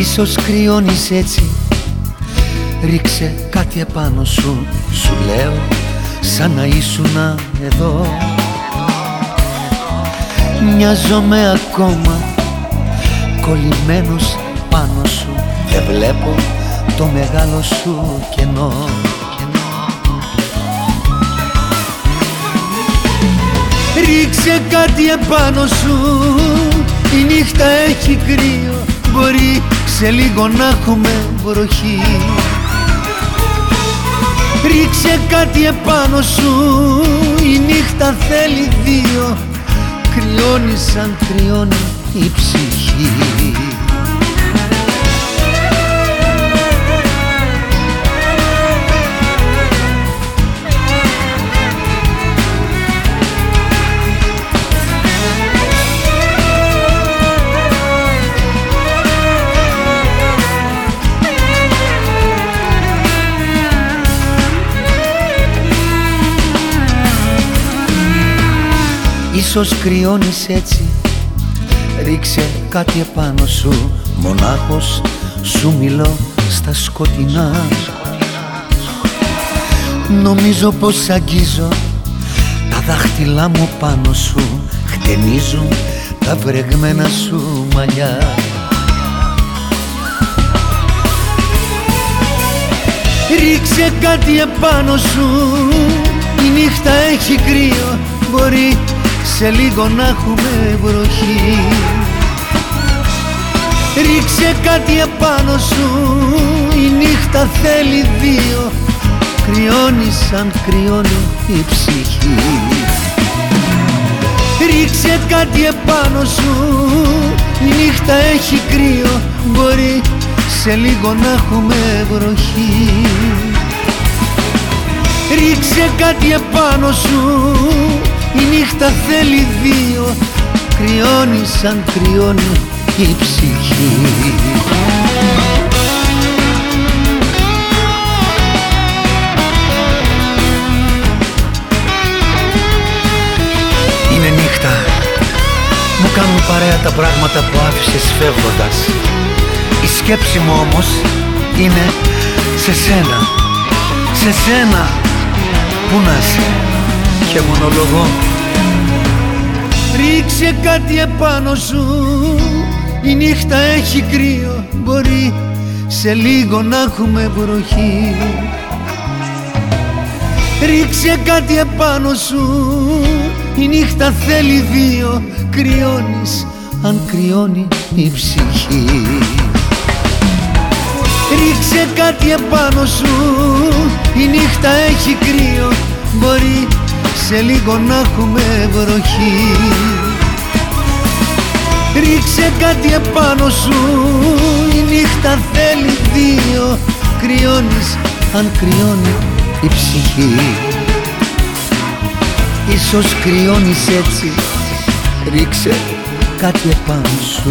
Ίσως κρυώνεις έτσι. Ρίξε κάτι επάνω σου. Σου λέω σαν να ήσουν εδώ. Μοιάζομαι ακόμα Κολλημένος πάνω σου. Δεν βλέπω το μεγάλο σου κενό. Ρίξε κάτι επάνω σου. Η νύχτα έχει κρύο. Μπορεί σε λίγο να έχουμε βροχή. Ρίξε κάτι επάνω σου. Η νύχτα θέλει δύο. Κρυώνει σαν κρυώνει η ψυχή Ίσως κρυώνεις έτσι. Ρίξε κάτι επάνω σου. Μονάχος σου μιλώ στα σκοτεινά. Νομίζω πως αγγίζω Τα δάχτυλά μου πάνω σου. Χτενίζουν τα βρεγμένα σου μαλλιά. Ρίξε κάτι επάνω σου. Η νύχτα έχει κρύο. Μπορεί σε λίγο να έχουμε βροχή. Ρίξε κάτι απάνω σου. Η νύχτα θέλει δύο. Κρυώνει σαν κρυώνει η ψυχή. Ρίξε κάτι επάνω σου. Η νύχτα έχει κρύο. Μπορεί σε λίγο να έχουμε βροχή. Ρίξε κάτι επάνω σου η νύχτα θέλει δύο Κρυώνει σαν κρυώνει η ψυχή. Είναι νύχτα. Μου κάνουν παρέα τα πράγματα που άφησες φεύγοντας. Η σκέψη μου όμως είναι σε σένα. Σε σένα Πού να είσαι και μονολογώ Ρίξε κάτι επάνω σου. Η νύχτα έχει κρύο Μπορεί σε λίγο να έχουμε βροχή. Ρίξε κάτι επάνω σου. Η νύχτα θέλει δύο Κρυώνεις αν κρυώνει η ψυχή. Ρίξε κάτι επάνω σου. Η νύχτα έχει κρύο Μπορεί σε λίγο να έχουμε βροχή. Ρίξε κάτι επάνω σου. Η νύχτα θέλει δύο. Κρυώνεις αν κρυώνει η ψυχή. Ίσως κρυώνεις έτσι. Ρίξε κάτι επάνω σου